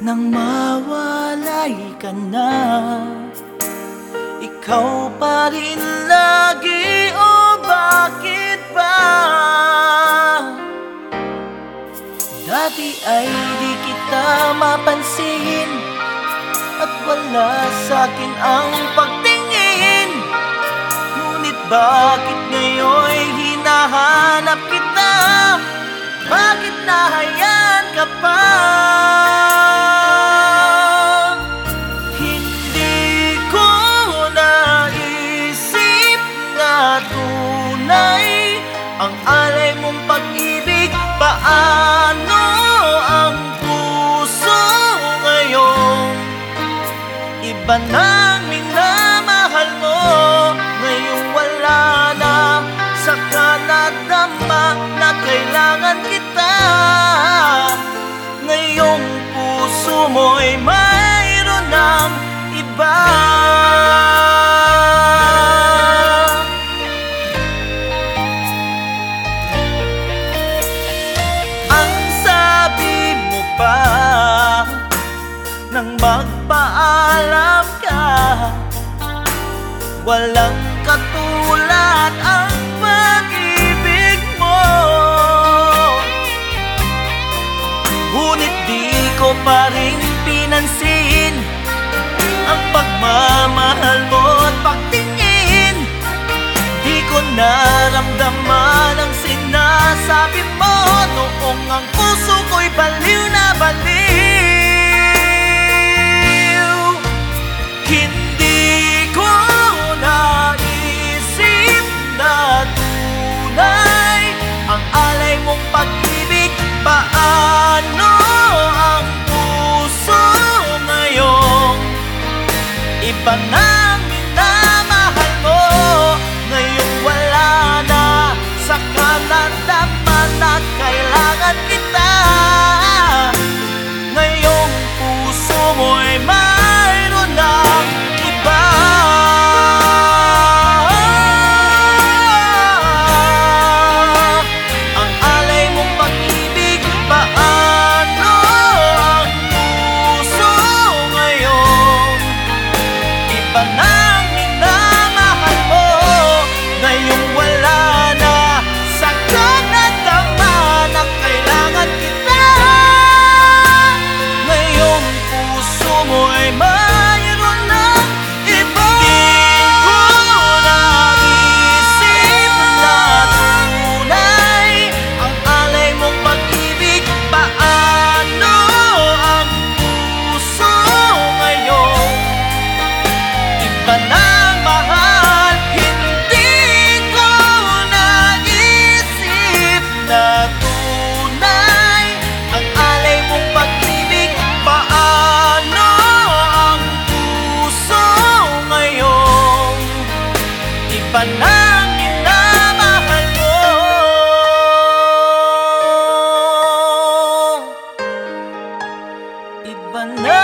Nang mawalay ka na Ikaw pa rin lagi o bakit ba? Dati ay di kita mapansin At wala sa'kin ang pagtingin Ngunit bakit ngayon'y hinahanap mong pag-ibig Paano ang puso ngayon? Iba nang minamahal mo Ngayong wala na Saka nadama na kailangan kita Ngayong puso mo'y mayroon magpaalam ka. Walang katulad ang pag-ibig mo. Ngunit di ko pa rin pinansin Ang pagmamahal mo at pagtingin. Di ko naramdaman ang sinasabi mo Noong ang puso ko'y baliw na baliw cannot pa ng minamahal mo. Iba na